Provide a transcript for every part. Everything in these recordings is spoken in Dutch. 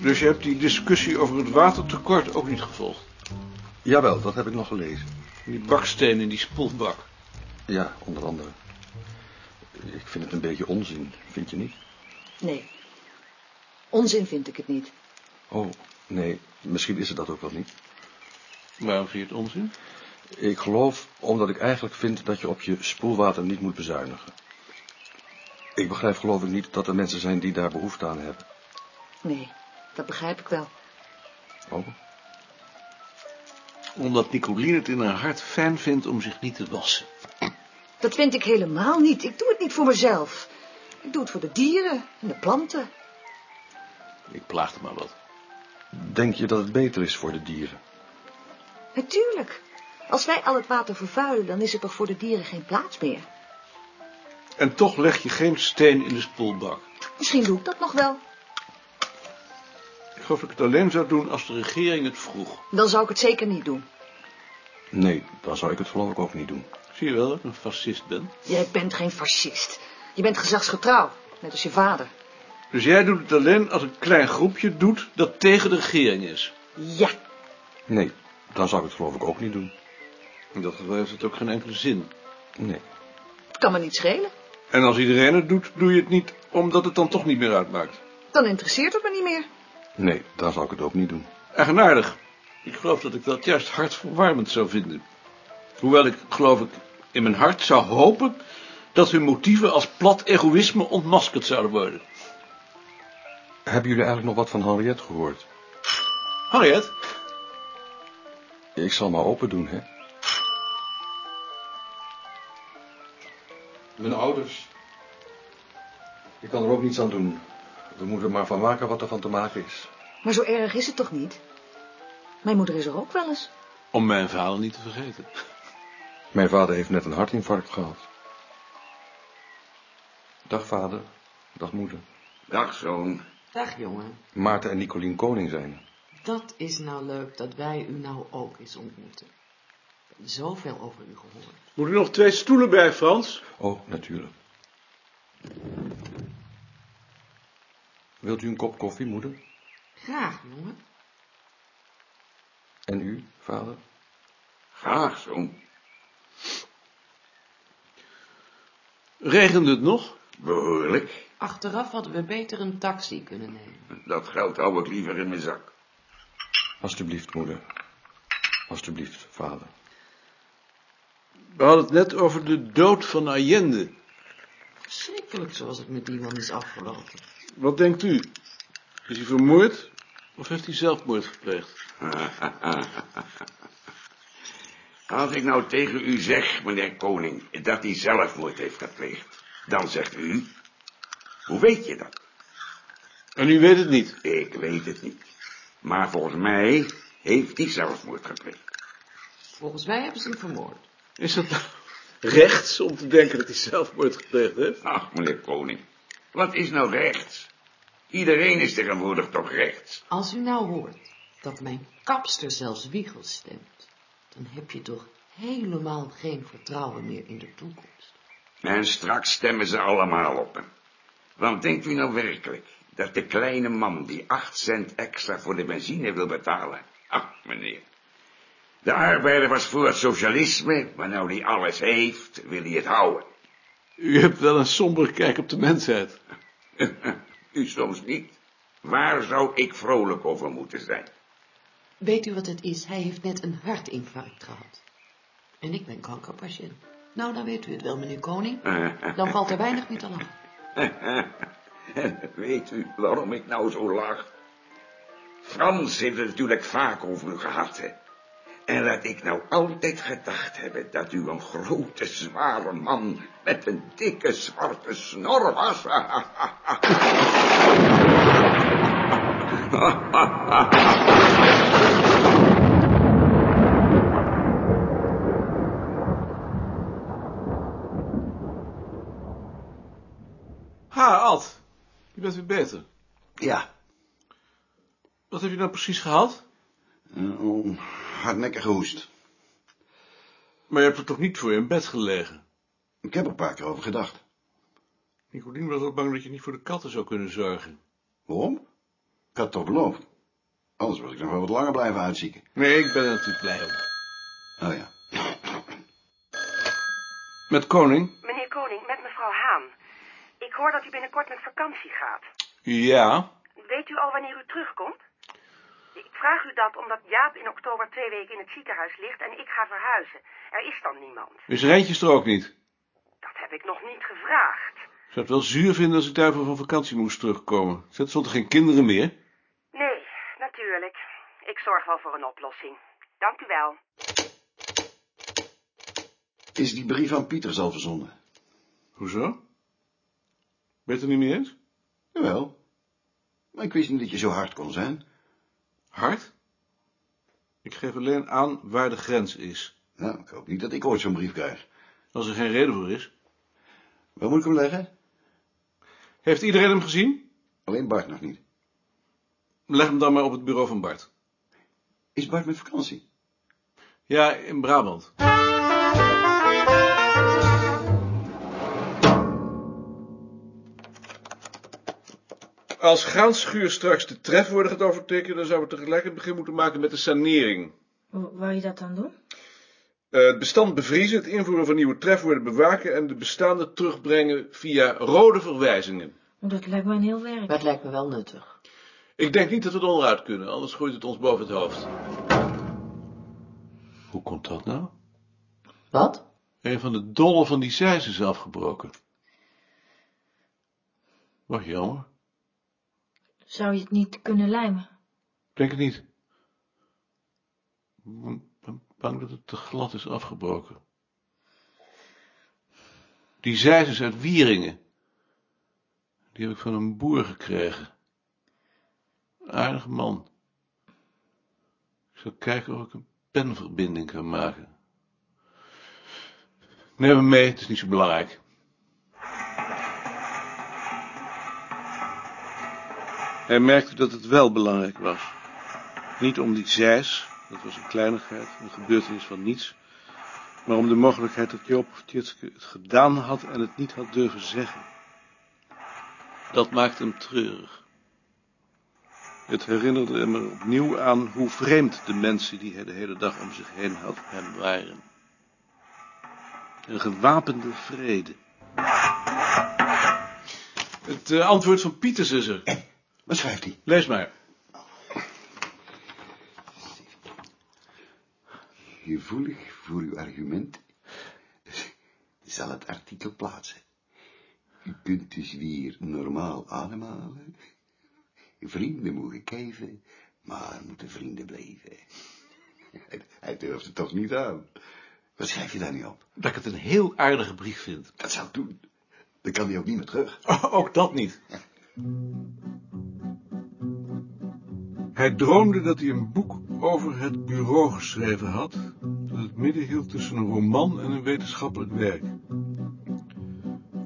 Dus je hebt die discussie over het watertekort ook niet gevolgd? Jawel, dat heb ik nog gelezen. Die baksteen in die spoelbak. Ja, onder andere. Ik vind het een beetje onzin, vind je niet? Nee. Onzin vind ik het niet. Oh, nee, misschien is het dat ook wel niet. Waarom vind je het onzin? Ik geloof omdat ik eigenlijk vind dat je op je spoelwater niet moet bezuinigen. Ik begrijp geloof ik niet dat er mensen zijn die daar behoefte aan hebben. Nee, dat begrijp ik wel. Oh, Omdat Nicoline het in haar hart fijn vindt om zich niet te wassen. Dat vind ik helemaal niet. Ik doe het niet voor mezelf. Ik doe het voor de dieren en de planten. Ik plaagde maar wat. denk je dat het beter is voor de dieren? Natuurlijk. Als wij al het water vervuilen, dan is er toch voor de dieren geen plaats meer. En toch leg je geen steen in de spoelbak. Misschien doe ik dat nog wel. Ik geloof dat ik het alleen zou doen als de regering het vroeg. Dan zou ik het zeker niet doen. Nee, dan zou ik het geloof ik ook niet doen. Zie je wel dat ik een fascist ben? Jij bent geen fascist. Je bent gezagsgetrouw, net als je vader. Dus jij doet het alleen als een klein groepje doet dat tegen de regering is. Ja, Nee, dan zou ik het geloof ik ook niet doen. In dat geval heeft het ook geen enkele zin. Nee. het kan me niet schelen. En als iedereen het doet, doe je het niet omdat het dan toch niet meer uitmaakt. Dan interesseert het me niet meer. Nee, dan zou ik het ook niet doen. Eigenaardig. Ik geloof dat ik dat juist hartverwarmend zou vinden. Hoewel ik, geloof ik, in mijn hart zou hopen dat hun motieven als plat egoïsme ontmaskerd zouden worden. Hebben jullie eigenlijk nog wat van Henriette gehoord? Harriet? Ik zal maar open doen, hè. Mijn ouders. Ik kan er ook niets aan doen. We moeten er maar van maken wat er van te maken is. Maar zo erg is het toch niet? Mijn moeder is er ook wel eens. Om mijn vader niet te vergeten. Mijn vader heeft net een hartinfarct gehad. Dag vader. Dag moeder. Dag, zoon. Dag jongen, Maarten en Nicolien Koning zijn er. dat is nou leuk dat wij u nou ook eens ontmoeten. Ik heb zoveel over u gehoord. Moet er nog twee stoelen bij, Frans? Oh, natuurlijk. Wilt u een kop koffie, moeder? Graag jongen. En u, vader? Graag, zoon. Regende het nog? Behoorlijk. Achteraf hadden we beter een taxi kunnen nemen. Dat geld hou ik liever in mijn zak. Alsjeblieft, moeder. Alsjeblieft, vader. We hadden het net over de dood van Allende. Verschrikkelijk zoals het met die man is afgelopen. Wat denkt u? Is hij vermoord of heeft hij zelfmoord gepleegd? Als ik nou tegen u zeg, meneer Koning, dat hij zelfmoord heeft gepleegd, dan zegt u, hoe weet je dat? En u weet het niet. Ik weet het niet. Maar volgens mij heeft hij zelfmoord gepleegd. Volgens mij hebben ze hem vermoord. Is dat nou rechts om te denken dat hij zelfmoord gepleegd heeft? Ach, meneer Koning, wat is nou rechts? Iedereen is tegenwoordig toch rechts? Als u nou hoort dat mijn kapster zelfs Wiegel stemt, dan heb je toch helemaal geen vertrouwen meer in de toekomst. En straks stemmen ze allemaal op hem. Want denkt u nou werkelijk dat de kleine man die acht cent extra voor de benzine wil betalen? Ach, meneer. De arbeider was voor het socialisme, maar nou die alles heeft, wil hij het houden. U hebt wel een sombere kijk op de mensheid. u soms niet. Waar zou ik vrolijk over moeten zijn? Weet u wat het is? Hij heeft net een hartinfarct gehad. En ik ben kankerpatiënt. Nou, dan weet u het wel, meneer Koning. Dan valt er weinig meer te lachen. Weet u waarom ik nou zo lach? Frans heeft het natuurlijk vaak over u gehad, hè? En laat ik nou altijd gedacht hebben dat u een grote, zware man met een dikke, zwarte snor was. Ha, Ad. Je bent weer beter. Ja, Wat heb je nou precies gehad? een hardnekkige hoest. Maar je hebt er toch niet voor in bed gelegen? Ik heb er een paar keer over gedacht. Nicolien was al bang dat je niet voor de katten zou kunnen zorgen. Waarom? had toch beloofd. Anders was ik nog wel wat langer blijven uitzieken. Nee, ik ben er natuurlijk blij om. Oh ja. Met Koning? Meneer Koning, met mevrouw Haan. Ik hoor dat u binnenkort met vakantie gaat. Ja. Weet u al wanneer u terugkomt? Ik vraag u dat omdat Jaap in oktober twee weken in het ziekenhuis ligt en ik ga verhuizen. Er is dan niemand. Is Rijntjes er ook niet? Dat heb ik nog niet gevraagd. Ik zou het wel zuur vinden als ik daarvoor van vakantie moest terugkomen. Zet stond er geen kinderen meer? Nee, natuurlijk. Ik zorg wel voor een oplossing. Dank u wel. Is die brief aan Pieters al verzonden? Hoezo? Ben je het er niet mee eens? Jawel. Maar ik wist niet dat je zo hard kon zijn. Hard? Ik geef alleen aan waar de grens is. Nou, ik hoop niet dat ik ooit zo'n brief krijg. Als er geen reden voor is. Waar moet ik hem leggen? Heeft iedereen hem gezien? Alleen Bart nog niet. Leg hem dan maar op het bureau van Bart. Is Bart met vakantie? Ja, in Brabant. Als Graanschuur straks de tref worden gaat overtekenen, dan zouden we tegelijk het begin moeten maken met de sanering. Hoe wou je dat dan doen? Eh, het bestand bevriezen, het invoeren van nieuwe trefwoorden bewaken en de bestaande terugbrengen via rode verwijzingen. Dat lijkt me een heel werk. Maar het lijkt me wel nuttig. Ik denk niet dat we het onderuit kunnen, anders groeit het ons boven het hoofd. Hoe komt dat nou? Wat? Een van de dollen van die zijs is afgebroken. Wat jammer. Zou je het niet kunnen lijmen? Denk het niet. Ik ben bang dat het te glad is afgebroken. Die zijs is uit Wieringen. Die heb ik van een boer gekregen. Een aardige man. Ik zal kijken of ik een penverbinding kan maken. Neem hem mee, het is niet zo belangrijk. Hij merkte dat het wel belangrijk was. Niet om die zijs, dat was een kleinigheid, een gebeurtenis van niets, maar om de mogelijkheid dat Joop Tjitske het gedaan had en het niet had durven zeggen. Dat maakte hem treurig. Het herinnerde hem er opnieuw aan hoe vreemd de mensen die hij de hele dag om zich heen had hem waren. Een gewapende vrede. Het eh, antwoord van Pieters is er. Wat schrijft hij? Lees maar. Gevoelig voor uw argument zal het artikel plaatsen. U kunt dus weer normaal ademhalen. Vrienden mogen kijven, maar moeten vrienden blijven. Hij durft het toch niet aan. Wat schrijf je daar nu op? Dat ik het een heel aardige brief vind. Dat zou ik doen. Dan kan hij ook niet meer terug. ook dat niet. Hij droomde dat hij een boek over het bureau geschreven had, dat het midden hield tussen een roman en een wetenschappelijk werk.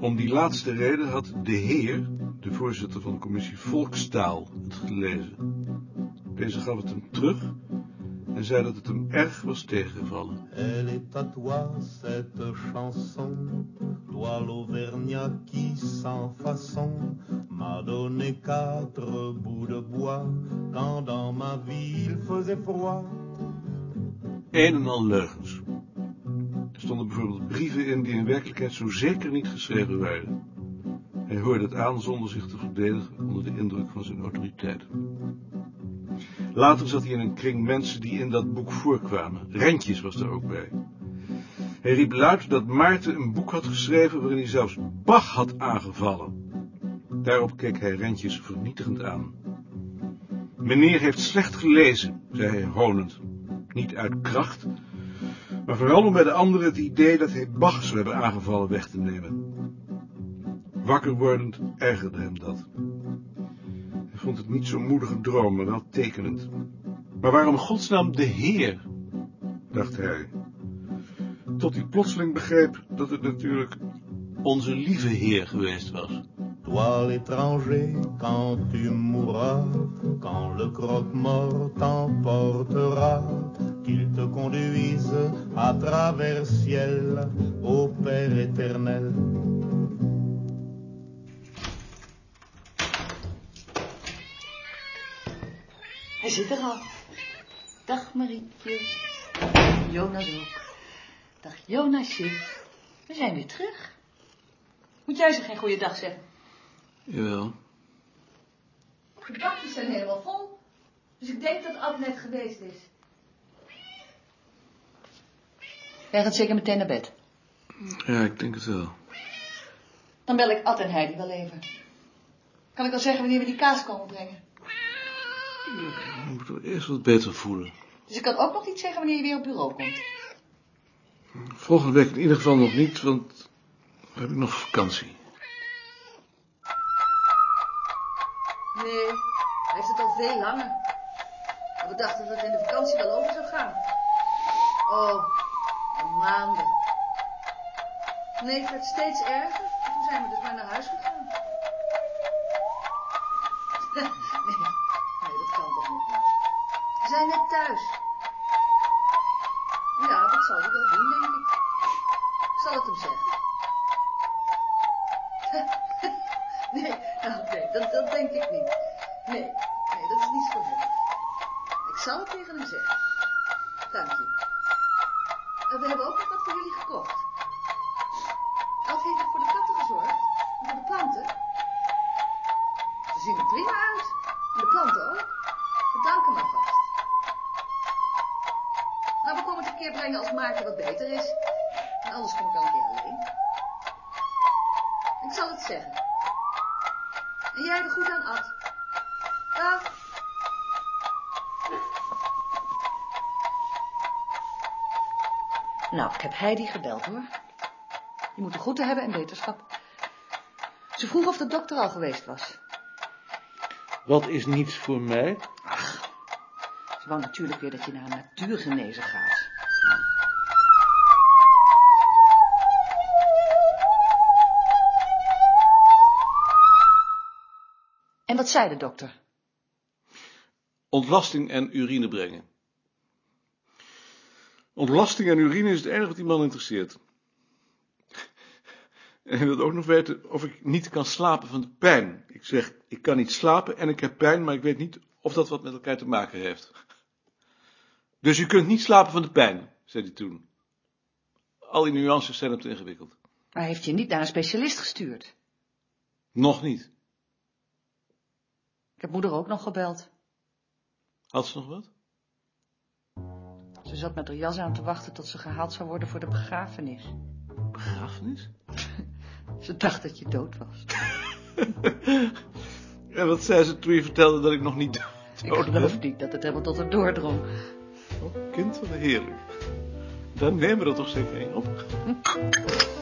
Om die laatste reden had de heer, de voorzitter van de commissie Volkstaal, het gelezen. Deze gaf het hem terug en zei dat het hem erg was tegengevallen. Elle est à toi, cette chanson, toi l'Auvergnat qui sans façon m'a donné quatre bouts de bois quand dans ma vie il faisait froid. Een en al leugens. Er stonden bijvoorbeeld brieven in die in werkelijkheid zo zeker niet geschreven waren. Hij hoorde het aan zonder zich te verdedigen onder de indruk van zijn autoriteit. Later zat hij in een kring mensen die in dat boek voorkwamen. Rentjes was er ook bij. Hij riep luid dat Maarten een boek had geschreven waarin hij zelfs Bach had aangevallen. Daarop keek hij Rentjes vernietigend aan. Meneer heeft slecht gelezen, zei hij honend. Niet uit kracht, maar vooral om bij de anderen het idee dat hij Bach zou hebben aangevallen weg te nemen. Wakker wordend ergerde hem dat. Hij vond het niet zo'n moedige droom, maar wel tekenend. Maar waarom godsnaam de Heer? dacht hij. Tot hij plotseling begreep dat het natuurlijk onze lieve Heer geweest was. Toi l'étranger, quand tu mourras, quand le croque-mort t'emportera, qu'il te conduise à travers ciel au Père éternel. er al. Dag Marietje. Jonas ook. Dag Jonasje. We zijn weer terug. Moet jij ze geen goede dag zeggen? Jawel. De bakjes zijn helemaal vol. Dus ik denk dat Ad net geweest is. Jij gaat zeker meteen naar bed. Ja, ik denk het wel. Dan bel ik Ad en Heidi wel even. Kan ik al zeggen wanneer we die kaas komen brengen? Ik moet me eerst wat beter voelen. Dus ik kan ook nog niet zeggen wanneer je weer op bureau komt. Volgende week in ieder geval nog niet, want dan heb ik nog vakantie. Nee, hij heeft het al veel langer. Maar we dachten dat het in de vakantie wel over zou gaan. Oh, al maanden. Nee, het werd steeds erger. En Toen zijn we dus maar naar huis gegaan. nee, nee, dat kan toch nog niet. We zijn net thuis. Ja, dat zal hij wel doen, denk ik. Ik zal het hem zeggen. Dat, dat denk ik niet. Nee, nee, dat is niet voor hem. Ik zal het tegen hem zeggen. Dank je. En we hebben ook nog wat voor jullie gekocht. Nou, ik heb Heidi gebeld hoor. Je moet de groeten hebben en beterschap. Ze vroeg of de dokter al geweest was. Wat is niets voor mij? Ze wou natuurlijk weer dat je naar een natuurgenezer gaat. En wat zei de dokter? Ontlasting en urine brengen. Ontlasting en urine is het enige wat die man interesseert. En hij wil ook nog weten of ik niet kan slapen van de pijn. Ik zeg, ik kan niet slapen en ik heb pijn, maar ik weet niet of dat wat met elkaar te maken heeft. Dus u kunt niet slapen van de pijn, zei hij toen. Al die nuances zijn hem te ingewikkeld. Maar heeft je niet naar een specialist gestuurd? Nog niet. Ik heb moeder ook nog gebeld. Had ze nog wat? Ze zat met haar jas aan te wachten tot ze gehaald zou worden voor de begrafenis. Begrafenis? Ze dacht dat je dood was. En wat zei ze toen je vertelde dat ik nog niet Ik dood geloof ben? niet dat het helemaal tot haar doordrong. Oh, kind van de heerlijk. Dan nemen we er toch zeker een op.